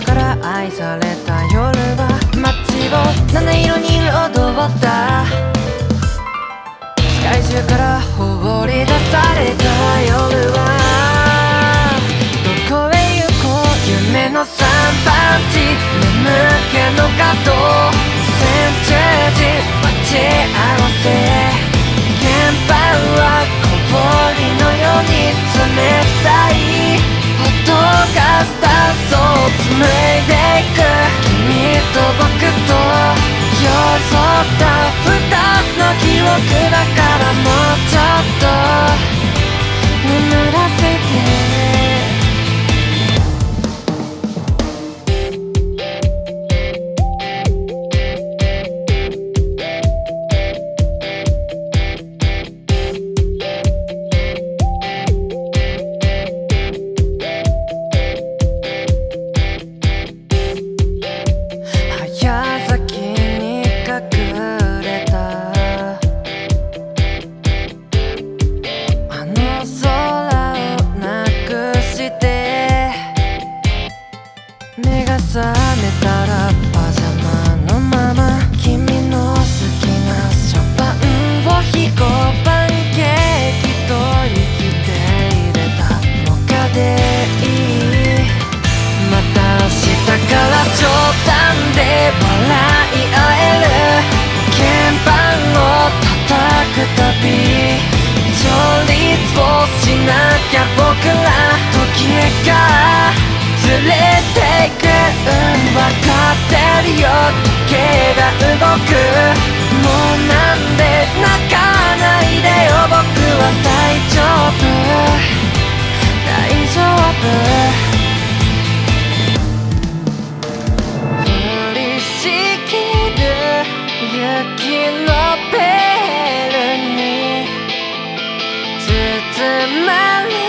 から愛された夜は街を七色に彩った。世界中から放り出された夜は。どこへ行こう夢の三番地。眠気の角千中ジ待ち合わせ。現場は氷のように冷たい。と僕と寄り添ったら時が連れてく分かってるよ時計が動くもうなんで泣かないでよ僕は大丈夫。大丈夫。降りしきる。雪のベールに包まれ